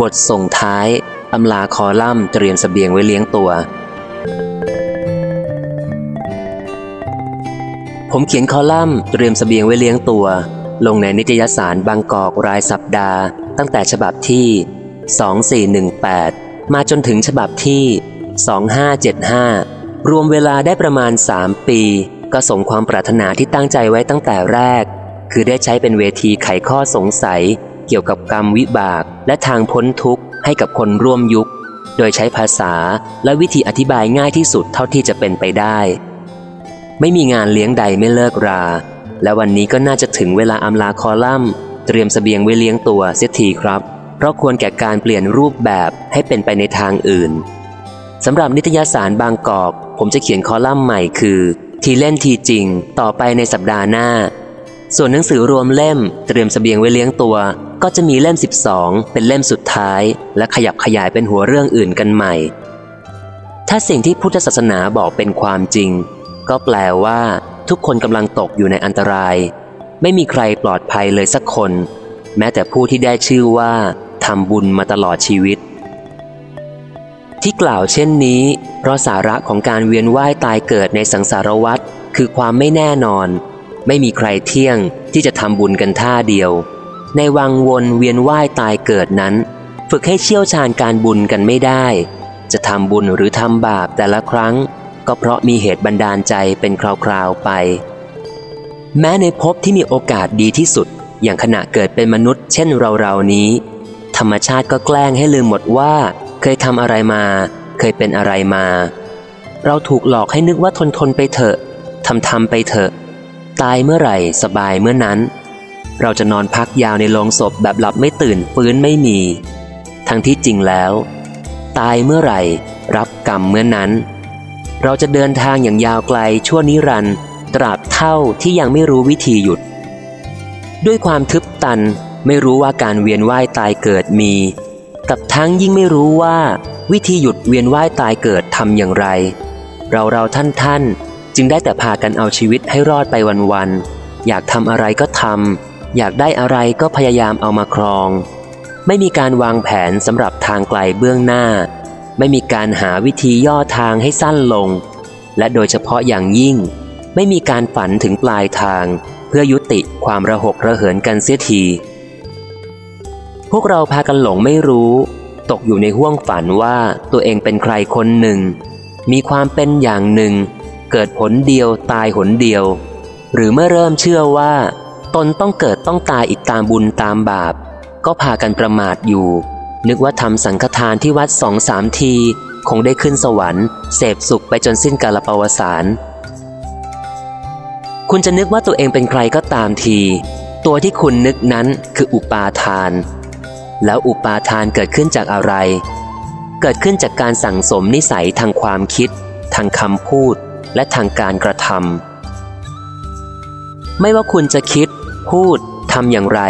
บทส่งท้าย อำลาคอลัมน์เตรียมสเสบียงไว้เลี้ยงตัว ผมเขียนคอลัมน์เตรียมสเสบียงไว้เลี้ยงตัว ลงในนิตยสารบางกอกรายสัปดาห์ ตั้งแต่ฉบับที่ 2418 มาจนถึงฉบับที่ 2575 รวมเวลาได้ประมาณ 3 ปี ก็สมความปรารถนาที่ตั้งใจไว้ตั้งแต่แรก คือได้ใช้เป็นเวทีไขข้อสงสัย กี่ยวกับกรรมวิบากและทางพ้นทุกข์ให้กับคนร่วมยุค โดยใช้ภาษาและวิธีอธิบายง่ายที่สุดเท่าที่จะเป็นไปได้ ไม่มีงานเลี้ยงใดไม่เลิกรา และวันนี้ก็น่าจะถึงเวลาอำลาคอลัมน์ เตรียมสเสบียงไว้เลี้ยงตัวเสียทีครับ เพราะควรแก่การเปลี่ยนรูปแบบให้เป็นไปในทางอื่นสำหรับนิตยสารบางกอก ผมจะเขียนคอลัมน์ใหม่คือ ทีเล่นทีจริง ต่อไปในสัปดาห์หน้า ส่วนหนังสือรวมเล่ม เตรียมสเสบียงไว้เลี้ยงตัว ก็จะมีเล่ม 12 เป็นเล่มสุดท้าย และขยับขยายเป็นหัวเรื่องอื่นกันใหม่ ถ้าสิ่งที่พุทธศาสนาบอกเป็นความจริง ก็แปลว่า ทุกคนกำลังตกอยู่ในอันตราย ไม่มีใครปลอดภัยเลยสักคน แม้แต่ผู้ที่ได้ชื่อว่าทำบุญมาตลอดชีวิต ที่กล่าวเช่นนี้ เพราะสาระของการเวียนว่ายตายเกิดในสังสารวัฏคือความไม่แน่นอน ไม่มีใครเที่ยงที่จะทำบุญกันท่าเดียว ในวังวนเวียนว่ายตายเกิดนั้น ฝึกให้เชี่ยวชาญการบุญกันไม่ได้ จะทำบุญหรือทำบาปแต่ละครั้ง ก็เพราะมีเหตุบันดาลใจเป็นคราวๆไป แม้ในภพที่มีโอกาสดีที่สุด อย่างขณะเกิดเป็นมนุษย์เช่นเราๆนี้ ธรรมชาติก็แกล้งให้ลืมหมดว่า เคยทำอะไรมา เคยเป็นอะไรมา เราถูกหลอกให้นึกว่าทนทนไปเถอะทำทำไปเถอะ ตายเมื่อไหร่สบายเมื่อนั้น เราจะนอนพักยาวในโรงศพแบบหลับไม่ตื่นฟื้นไม่มี ทั้งที่จริงแล้ว ตายเมื่อไหร่ รับกรรมเมื่อนั้น เราจะเดินทางอย่างยาวไกลชั่วนิรันดร์ตราบเท่าที่ยังไม่รู้วิธีหยุด ด้วยความทึบตันไม่รู้ว่าการเวียนว่ายตายเกิดมี กับทั้งยิ่งไม่รู้ว่า วิธีหยุดเวียนว่ายตายเกิดทำอย่างไร เราเราท่านท่านจึงได้แต่พากันเอาชีวิตให้รอดไปวันๆอยากทำอะไรก็ทำ อยากได้อะไรก็พยายามเอามาครอง ไม่มีการวางแผนสำหรับทางไกลเบื้องหน้า ไม่มีการหาวิธีย่อทางให้สั้นลง และโดยเฉพาะอย่างยิ่ง ไม่มีการฝันถึงปลายทาง เพื่อยุติความระหกระเหินกันเสียทีพวกเราพากันหลงไม่รู้ ตกอยู่ในห้วงฝันว่าตัวเองเป็นใครคนหนึ่ง มีความเป็นอย่างหนึ่ง เกิดผลเดียวตายหนเดียว หรือเมื่อเริ่มเชื่อว่า ตนต้องเกิดต้องตายอีกตามบุญตามบาป ก็พากันประมาทอยู่ นึกว่าทำสังฆทานที่วัดสองสามที คงได้ขึ้นสวรรค์เสพสุขไปจนสิ้นกาลปวสารคุณจะนึกว่าตัวเองเป็นใครก็ตามที ตัวที่คุณนึกนั้นคืออุปาทาน แล้วอุปาทานเกิดขึ้นจากอะไร เกิดขึ้นจากการสั่งสมนิสัยทางความคิด ทางคำพูด และทางการกระทำไม่ว่าคุณจะคิด พูดทำอย่างไร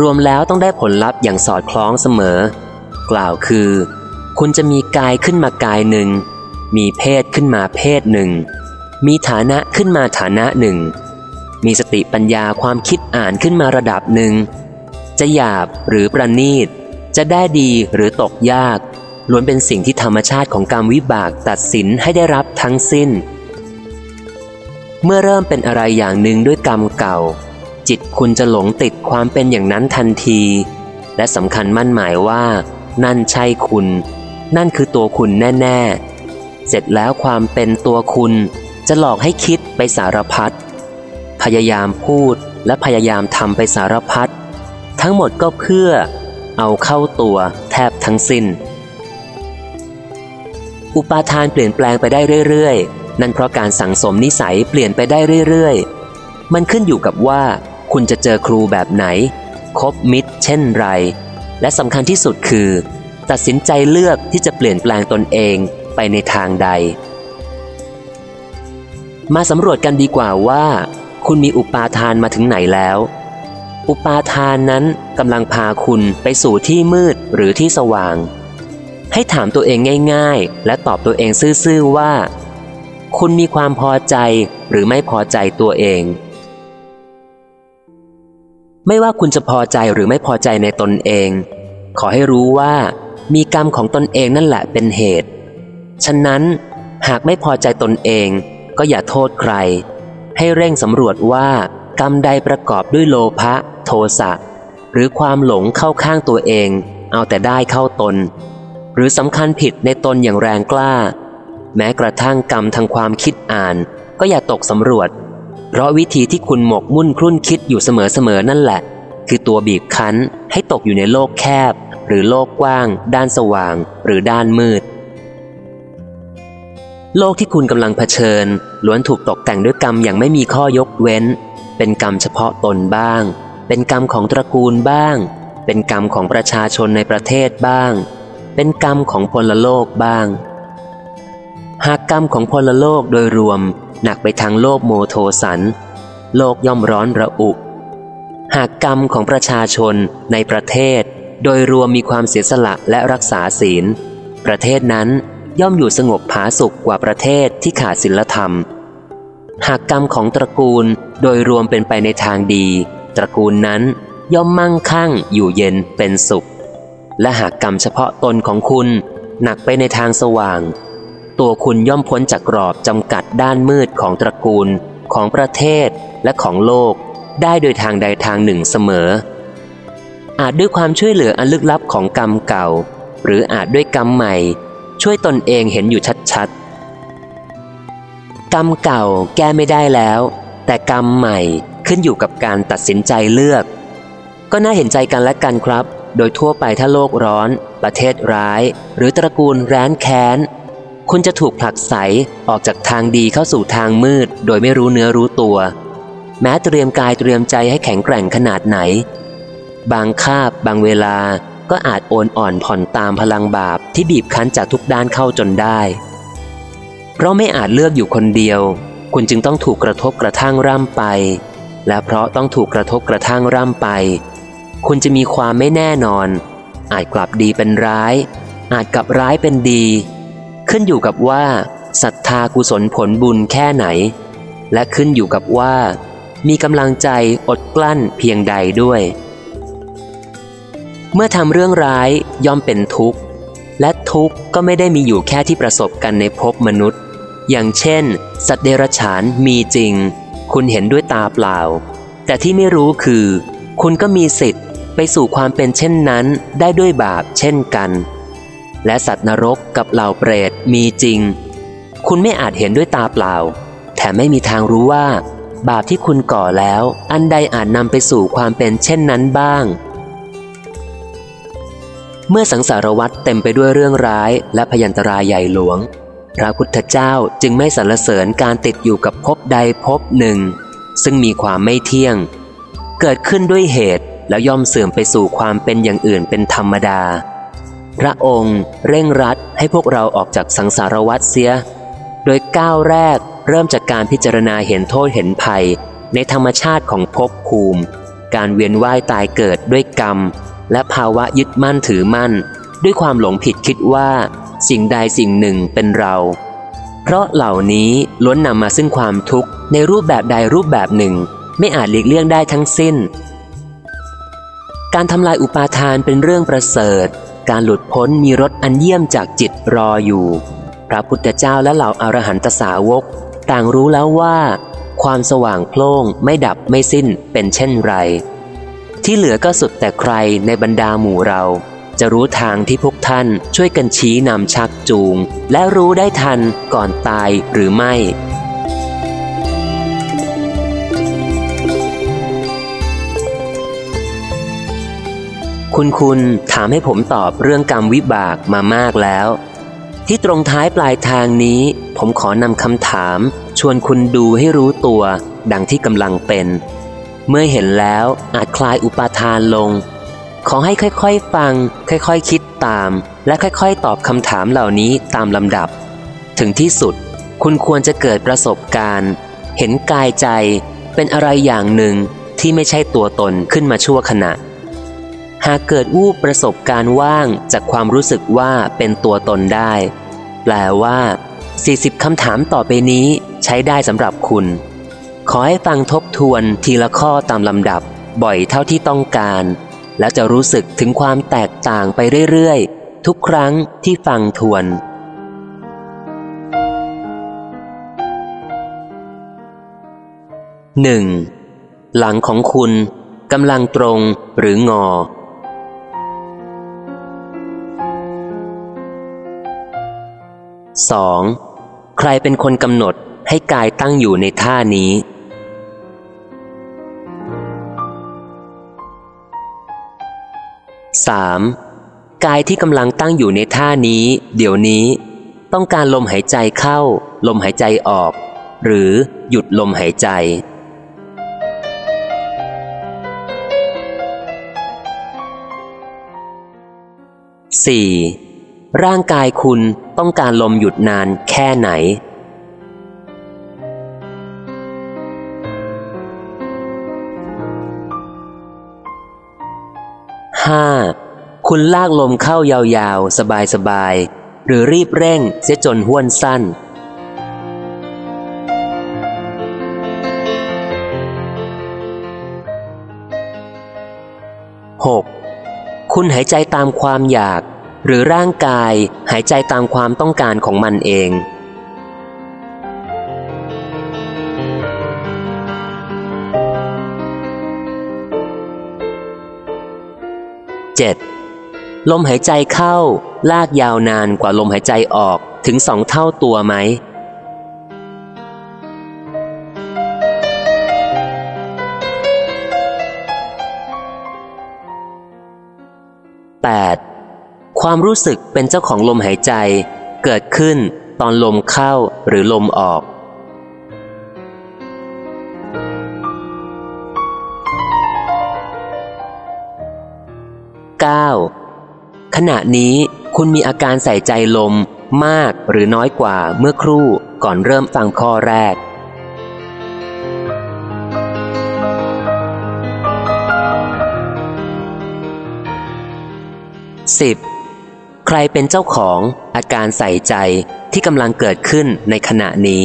รวมแล้วต้องได้ผลลัพธ์อย่างสอดคล้องเสมอ กล่าวคือ คุณจะมีกายขึ้นมากายหนึ่ง มีเพศขึ้นมาเพศหนึ่ง มีฐานะขึ้นมาฐานะหนึ่ง มีสติปัญญาความคิดอ่านขึ้นมาระดับหนึ่ง จะหยาบหรือประณีต จะได้ดีหรือตกยากล้วนเป็นสิ่งที่ธรรมชาติของกรรมวิบากตัดสินให้ได้รับทั้งสิ้น เมื่อเริ่มเป็นอะไรอย่างหนึ่งด้วยกรรมเก่า จิตคุณจะหลงติดความเป็นอย่างนั้นทันที และสำคัญมั่นหมายว่า นั่นใช่คุณ นั่นคือตัวคุณแน่ ๆ เสร็จแล้วความเป็นตัวคุณจะหลอกให้คิดไปสารพัดพยายามพูดและพยายามทำไปสารพัดทั้งหมดก็เพื่อเอาเข้าตัวแทบทั้งสิ้น อุปาทานเปลี่ยนแปลงไปได้เรื่อย ๆ นั่นเพราะการสั่งสมนิสัยเปลี่ยนไปได้เรื่อย ๆ มันขึ้นอยู่กับว่า คุณจะเจอครูแบบไหน คบมิตร เช่นไร และสำคัญที่สุดคือ ตัดสินใจเลือกที่จะเปลี่ยนแปลงตนเองไปในทางใด มาสำรวจกันดีกว่าว่า คุณมีอุปาทานมาถึงไหนแล้ว อุปาทานนั้นกำลังพาคุณไปสู่ที่มืดหรือที่สว่าง ให้ถามตัวเองง่าย ๆ และตอบตัวเองซื่อๆว่า คุณมีความพอใจหรือไม่พอใจตัวเอง ไม่ว่าคุณจะพอใจหรือไม่พอใจในตนเอง ขอให้รู้ว่ามีกรรมของตนเองนั่นแหละเป็นเหตุ ฉะนั้นหากไม่พอใจตนเองก็อย่าโทษใคร ให้เร่งสำรวจว่ากรรมใดประกอบด้วยโลภะโทสะ หรือความหลงเข้าข้างตัวเอง เอาแต่ได้เข้าตน หรือสำคัญผิดในตนอย่างแรงกล้า แม้กระทั่งกรรมทางความคิดอ่าน ก็อย่าตกสำรวจ เพราะวิธีที่คุณหมกมุ่นครุ่นคิดอยู่เสมอๆนั่นแหละ คือตัวบีบคั้นให้ตกอยู่ในโลกแคบ หรือโลกกว้าง ด้านสว่าง หรือด้านมืด โลกที่คุณกำลังเผชิญ ล้วนถูกตกแต่งด้วยกรรมอย่างไม่มีข้อยกเว้น เป็นกรรมเฉพาะตนบ้าง เป็นกรรมของตระกูลบ้าง เป็นกรรมของประชาชนในประเทศบ้าง เป็นกรรมของพลโลกบ้าง หากกรรมของพลโลกโดยรวม หนักไปทางโลกโมโทสัน โลกย่อมร้อนระอุ หากกรรมของประชาชนในประเทศ โดยรวมมีความเสียสละและรักษาศีล ประเทศนั้นย่อมอยู่สงบผาสุขกว่าประเทศที่ขาดศีลธรรม หากกรรมของตระกูลโดยรวมเป็นไปในทางดี ตระกูลนั้นย่อมมั่งคั่งอยู่เย็นเป็นสุข และหากกรรมเฉพาะตนของคุณ หนักไปในทางสว่าง ตัวคุณย่อมพ้นจากกรอบจำกัดด้านมืดของตระกูล ของประเทศและของโลก ได้โดยทางใดทางหนึ่งเสมอ อาจด้วยความช่วยเหลืออันลึกลับของกรรมเก่า หรืออาจด้วยกรรมใหม่ ช่วยตนเองเห็นอยู่ชัดๆ กรรมเก่าแก้ไม่ได้แล้ว แต่กรรมใหม่ขึ้นอยู่กับการตัดสินใจเลือก ก็น่าเห็นใจกันและกันครับ โดยทั่วไปถ้าโลกร้อน ประเทศร้าย หรือตระกูลแร้นแค้น คุณจะถูกผลักไสออกจากทางดีเข้าสู่ทางมืด โดยไม่รู้เนื้อรู้ตัว แม้เตรียมกายเตรียมใจให้แข็งแกร่งขนาดไหน บางคาบบางเวลาก็อาจโอนอ่อนผ่อนตามพลังบาปที่บีบคั้นจากทุกด้านเข้าจนได้ เพราะไม่อาจเลือกอยู่คนเดียว คุณจึงต้องถูกกระทบกระทั่งร่ำไป และเพราะต้องถูกกระทบกระทั่งร่ำไป คุณจะมีความไม่แน่นอน อาจกลับดีเป็นร้าย อาจกลับร้ายเป็นดี ขึ้นอยู่กับว่าศรัทธากุศลผลบุญแค่ไหน และขึ้นอยู่กับว่า มีกำลังใจอดกลั้นเพียงใดด้วย เมื่อทำเรื่องร้ายย่อมเป็นทุกข์ และทุกข์ก็ไม่ได้มีอยู่แค่ที่ประสบกันในภพมนุษย์ อย่างเช่น สัตว์เดรัจฉานมีจริง คุณเห็นด้วยตาเปล่า แต่ที่ไม่รู้คือ คุณก็มีสิทธิ์ไปสู่ความเป็นเช่นนั้นได้ด้วยบาปเช่นกัน และสัตว์นรกกับเหล่าเปรตมีจริง คุณไม่อาจเห็นด้วยตาเปล่า แถมไม่มีทางรู้ว่า บาปที่คุณก่อแล้ว อันใดอาจนำไปสู่ความเป็นเช่นนั้นบ้าง เมื่อสังสารวัตรเต็มไปด้วยเรื่องร้ายและพยันตรายใหญ่หลวง พระพุทธเจ้าจึงไม่สรรเสริญการติดอยู่กับภพใดภพหนึ่ง ซึ่งมีความไม่เที่ยง เกิดขึ้นด้วยเหตุแล้วย่อมเสื่อมไปสู่ความเป็นอย่างอื่นเป็นธรรมดา พระองค์เร่งรัดให้พวกเราออกจากสังสารวัฏเสีย โดยก้าวแรกเริ่มจากการพิจารณาเห็นโทษเห็นภัย ในธรรมชาติของภพภูมิ การเวียนว่ายตายเกิดด้วยกรรม และภาวะยึดมั่นถือมั่น ด้วยความหลงผิดคิดว่า สิ่งใดสิ่งหนึ่งเป็นเรา เพราะเหล่านี้ล้วนนำมาซึ่งความทุกข์ในรูปแบบใดรูปแบบหนึ่ง ไม่อาจหลีกเลี่ยงได้ทั้งสิ้น การทำลายอุปาทานเป็นเรื่องประเสริฐ การหลุดพ้นมีรสอันเยี่ยมจากจิตรออยู่ พระพุทธเจ้าและเหล่าอารหันตสาวก ต่างรู้แล้วว่า ความสว่างโพล่งไม่ดับไม่สิ้นเป็นเช่นไร ที่เหลือก็สุดแต่ใครในบรรดาหมู่เรา จะรู้ทางที่พวกท่านช่วยกันชี้นำชักจูง และรู้ได้ทันก่อนตายหรือไม่ คุณคุณถามให้ผมตอบเรื่องกรรมวิบากมามากแล้ว ที่ตรงท้ายปลายทางนี้ ผมขอนำคำถาม ชวนคุณดูให้รู้ตัว ดังที่กำลังเป็น เมื่อเห็นแล้วอาจคลายอุปาทานลง ขอให้ค่อยๆฟัง ค่อยๆคคิดตาม และค่อยๆ ตอบคำถามเหล่านี้ตามลำดับ ถึงที่สุด คุณควรจะเกิดประสบการณ์ เห็นกายใจเป็นอะไรอย่างหนึ่งที่ไม่ใช่ตัวตนขึ้นมาชั่วขณะ หากเกิดวูบประสบการณ์ว่างจากความรู้สึกว่าเป็นตัวตนได้ แปลว่า 40 คำถามต่อไปนี้ใช้ได้สำหรับคุณ ขอให้ฟังทบทวนทีละข้อตามลำดับ บ่อยเท่าที่ต้องการ แล้วจะรู้สึกถึงความแตกต่างไปเรื่อยๆ ทุกครั้งที่ฟังทวนหนึ่งหลังของคุณกำลังตรงหรืองอ 2. ใครเป็นคนกำหนดให้กายตั้งอยู่ในท่านี้ 3. กายที่กำลังตั้งอยู่ในท่านี้ เดี๋ยวนี้ ต้องการลมหายใจเข้า ลมหายใจออก หรือหยุดลมหายใจ 4. ร่างกายคุณต้องการลมหยุดนานแค่ไหน 5. คุณลากลมเข้ายาวๆ สบายๆ หรือรีบเร่งเสียจนห้วนสั้น 6. คุณหายใจตามความอยาก หรือร่างกายหายใจตามความต้องการของมันเอง 7. ลมหายใจเข้า ลากยาวนานกว่าลมหายใจออกถึงสองเท่าตัวไหม 8. ความรู้สึกเป็นเจ้าของลมหายใจ เกิดขึ้นตอนลมเข้าหรือลมออก 9. ขณะนี้คุณมีอาการใส่ใจลมมากหรือน้อยกว่าเมื่อครู่ก่อนเริ่มฟังข้อแรก 10. ใครเป็นเจ้าของอาการใส่ใจที่กำลังเกิดขึ้นในขณะนี้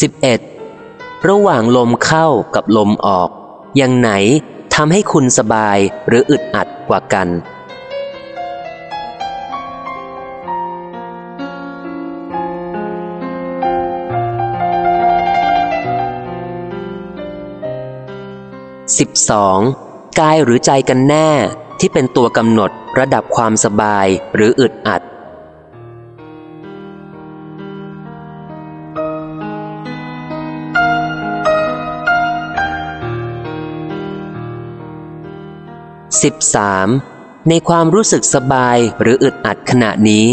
11. ระหว่างลมเข้ากับลมออก อย่างไหนทำให้คุณสบายหรืออึดอัดกว่ากัน 12. กายหรือใจกันแน่ที่เป็นตัวกำหนดระดับความสบายหรืออึดอัด 13. ในความรู้สึกสบายหรืออึดอัดขณะนี้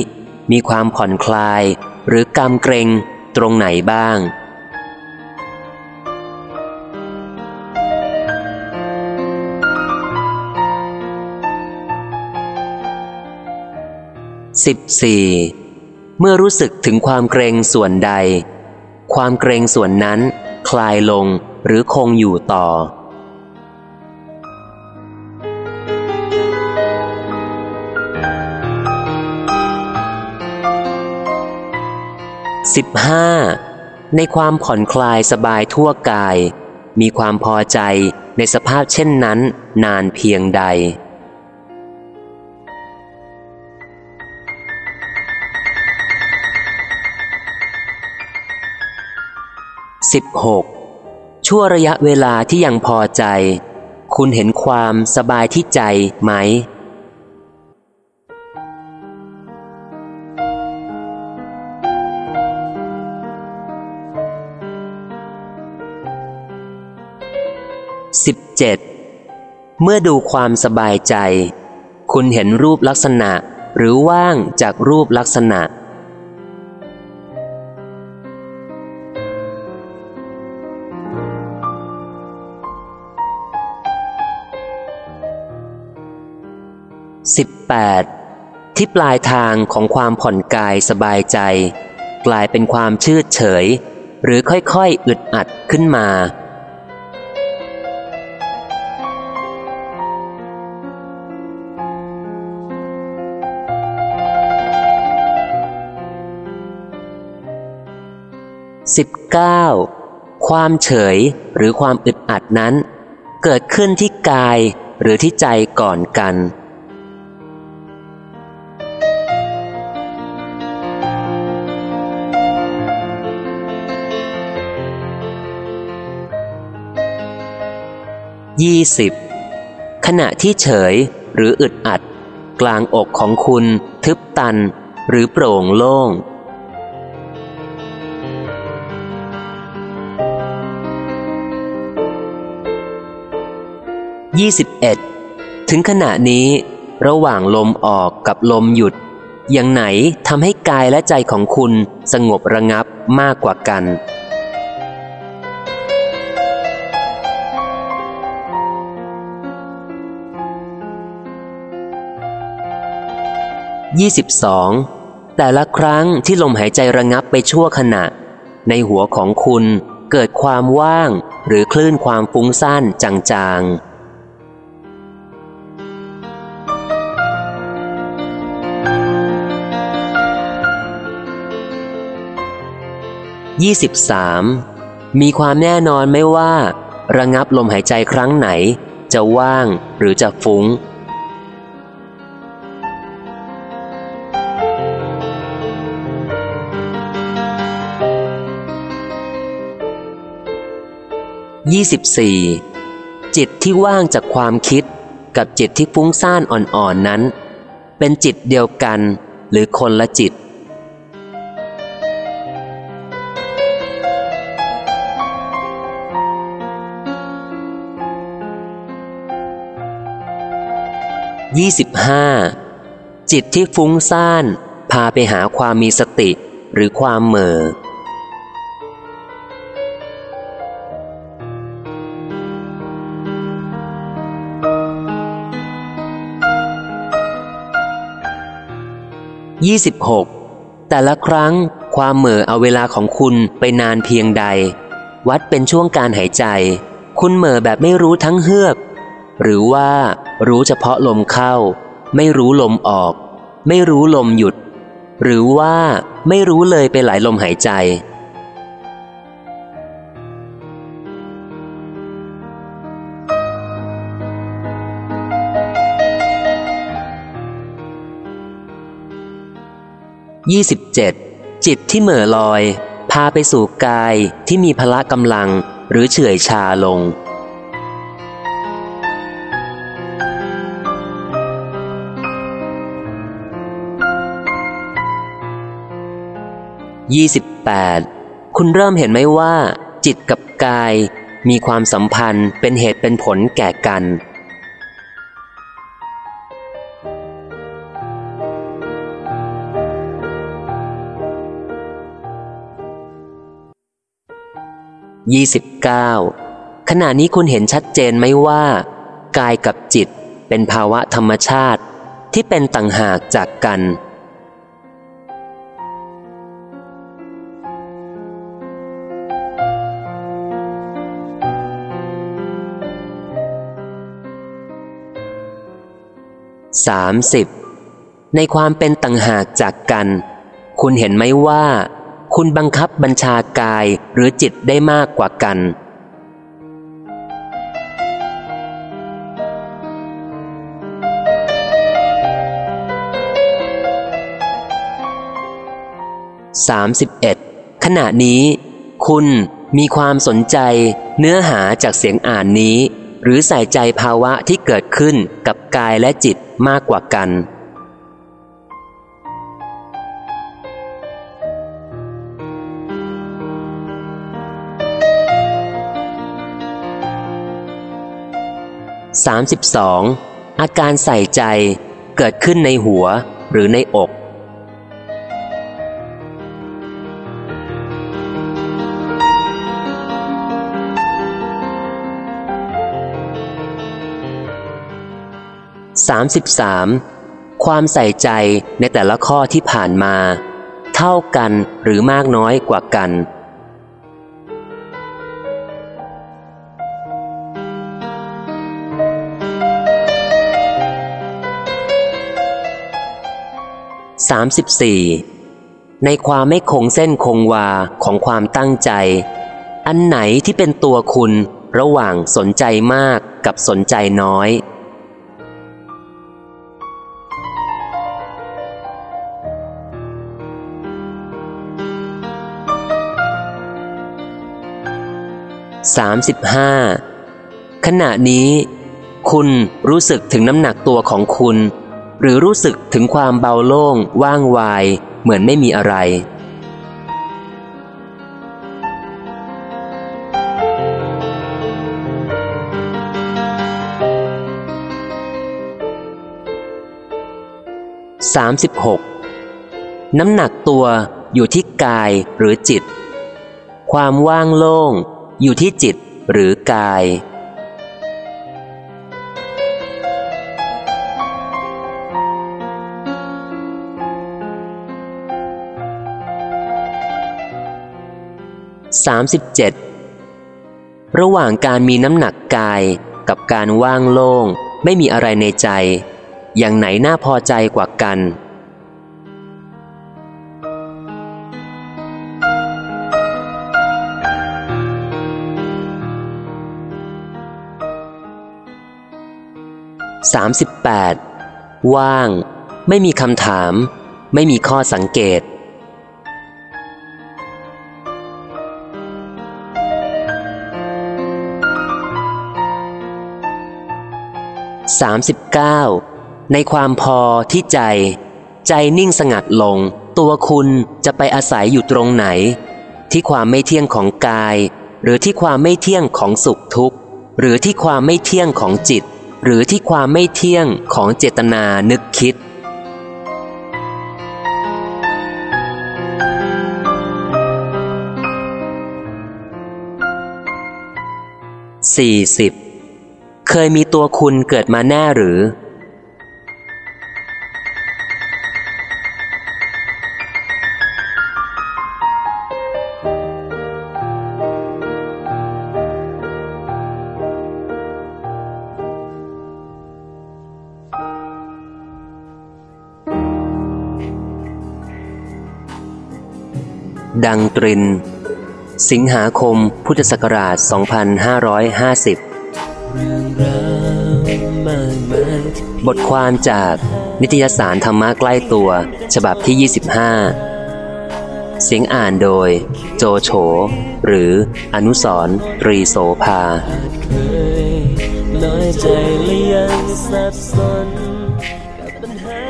มีความผ่อนคลาย หรือกำเกรงตรงไหนบ้าง 14. เมื่อรู้สึกถึงความเกรงส่วนใด ความเกรงส่วนนั้น คลายลงหรือคงอยู่ต่อ 15. ในความผ่อนคลายสบายทั่วกาย มีความพอใจในสภาพเช่นนั้น นานเพียงใด 16. ชั่วระยะเวลาที่ยังพอใจ คุณเห็นความสบายที่ใจไหม 17. เมื่อดูความสบายใจ คุณเห็นรูปลักษณะหรือว่างจากรูปลักษณะ 18. ที่ปลายทางของความผ่อนกายสบายใจ กลายเป็นความชืดเฉย หรือค่อยๆ อึดอัดขึ้นมา 19 19. ความเฉยหรือความอึดอัดนั้น เกิดขึ้นที่กายหรือที่ใจก่อนกัน 20. ขณะที่เฉยหรืออึดอัด กลางอกของคุณทึบตันหรือโปร่งโล่ง 21. ถึงขณะนี้ระหว่างลมออกกับลมหยุด อย่างไหนทำให้กายและใจของคุณสงบระงับมากกว่ากัน 22. แต่ละครั้งที่ลมหายใจระงับไปชั่วขณะ ในหัวของคุณเกิดความว่างหรือคลื่นความฟุ้งซ่านจางๆ 23. มีความแน่นอนไม่ว่า ระงับลมหายใจครั้งไหน จะว่างหรือจะฟุง้ง 24. จิตที่ว่างจากความคิดกับจิตที่ฟุ้งซ่านอ่อนๆนนั้น เป็นจิตเดียวกันหรือคนละจิต 25. จิตที่ฟุ้งซ่านพาไปหาความมีสติหรือความเหม่อ 26. แต่ละครั้งความเหม่อเอาเวลาของคุณไปนานเพียงใด วัดเป็นช่วงการหายใจ คุณเหม่อแบบไม่รู้ทั้งเฮือก หรือว่ารู้เฉพาะลมเข้า ไม่รู้ลมออก ไม่รู้ลมหยุด หรือว่าไม่รู้เลยไปหลายลมหายใจ 27. จิตที่เหม่อลอย พาไปสู่กายที่มีพละกำลังหรือเฉื่อยชาลง 28. คุณเริ่มเห็นไหมว่า จิตกับกายมีความสัมพันธ์เป็นเหตุเป็นผลแก่กัน 29 ขณะนี้คุณเห็นชัดเจนไหมว่า กายกับจิตเป็นภาวะธรรมชาติที่เป็นต่างหากจากกัน 30. ในความเป็นต่างหากจากกัน คุณเห็นไหมว่า คุณบังคับบัญชากายหรือจิตได้มากกว่ากัน 31. ขณะนี้ คุณมีความสนใจเนื้อหาจากเสียงอ่านนี้ หรือใส่ใจภาวะที่เกิดขึ้นกับกายและจิตมากกว่ากัน 32. อาการใส่ใจเกิดขึ้นในหัวหรือในอก 33. ความใส่ใจในแต่ละข้อที่ผ่านมา เท่ากันหรือมากน้อยกว่ากัน 34 ในความไม่คงเส้นคงวาของความตั้งใจ อันไหนที่เป็นตัวคุณระหว่างสนใจมากกับสนใจน้อย 35. ขณะนี้ คุณรู้สึกถึงน้ำหนักตัวของคุณ หรือรู้สึกถึงความเบาโล่ง ว่างวาย เหมือนไม่มีอะไร 36. น้ำหนักตัวอยู่ที่กายหรือจิต ความว่างโล่ง อยู่ที่จิตหรือกาย 37. ระหว่างการมีน้ำหนักกายกับการว่างโล่ง ไม่มีอะไรในใจ อย่างไหนน่าพอใจกว่ากัน38ว่าง ไม่มีคำถาม ไม่มีข้อสังเกต 39. ในความพอที่ใจ ใจนิ่งสงัดลง ตัวคุณจะไปอาศัยอยู่ตรงไหน ที่ความไม่เที่ยงของกาย หรือที่ความไม่เที่ยงของสุขทุกข์ หรือที่ความไม่เที่ยงของจิต หรือที่ความไม่เที่ยงของเจตนานึกคิด 40. เคยมีตัวคุณเกิดมาแน่หรือ ดังตริน สิงหาคมพุทธศักราช 2550 บทความจากนิตยสารธรรมะใกล้ตัว ฉบับที่ 25 เสียงอ่านโดย โจโฉ หรืออนุสรตรีโสภา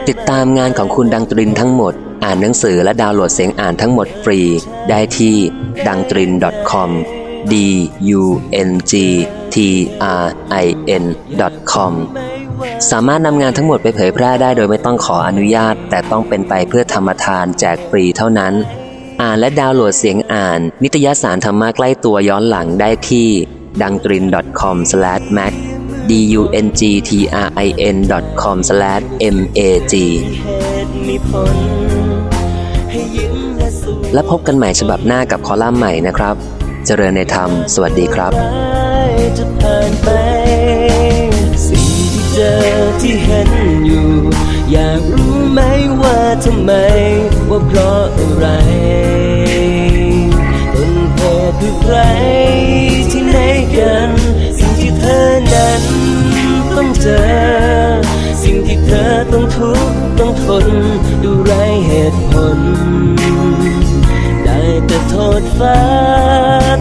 ติดตามงานของคุณดังตรินทั้งหมด อ่านหนังสือและดาวน์โหลดเสียงอ่านทั้งหมดฟรี ได้ที่ ดังตริน .com d u n g t r i n com สามารถนำงานทั้งหมดไปเผยแพร่ได้โดยไม่ต้องขออนุญาต แต่ต้องเป็นไปเพื่อธรรมทานแจกฟรีเท่านั้น อ่านและดาวน์โหลดเสียงอ่าน นิตยสารธรรมะใกล้ตัวย้อนหลังได้ที่ดังตริน .com/mac d u n g t r i n com/mag และพบกันใหม่ฉบับหน้ากับคอลัมน์ใหม่นะครับ เจริญในธรรม สวัสดีครับ อที่เห็นอยู่ อยากรู้ไหมว่าทำไม ว่าเพราะอะไรต้นเหตุคือใครที่ไหนกัน สิ่งที่เธอนั้นต้องเจอ สิ่งที่เธอต้องทุกข์ต้องทนดูไรเหตุผล ได้แต่โทษฟ้า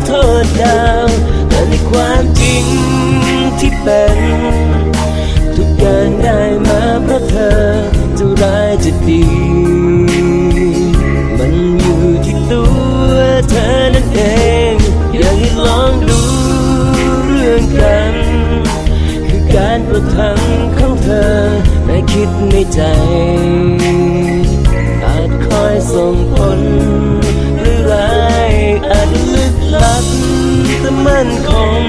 โทษดาวแต่ในความจริงที่เป็น จะร้ายจะดี มันอยู่ที่ตัวเธอนั่นเอง อยากให้ลองดูเรื่องกัน คือการประทังของเธอในคิดในใจ อาจคอยส่งผลหรือาจลึกลับแต่มั่นคง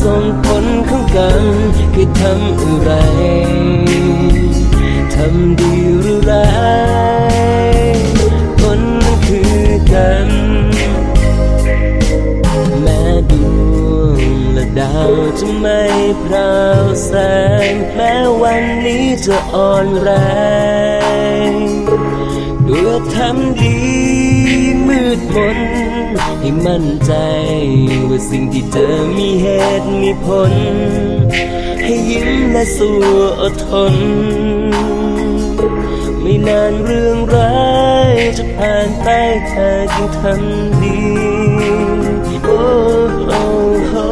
ส่งผลของกันคือทำอะไร ทำดีหรือร้ายผลนั้นคือกันแม้ดวงและดาวจะไม่พราวแสงแม้วันนี้จะอ่อนแรงตัวยทำดี ดมนให้มั่นใจ ว่าสิ่งที่เจอมีเหตุมีผล ให้ยิ้มและสู้อดทน ไม่นานเรื่องร้ายจะผ่านไปแธอจึงทำดี โอ้โอ้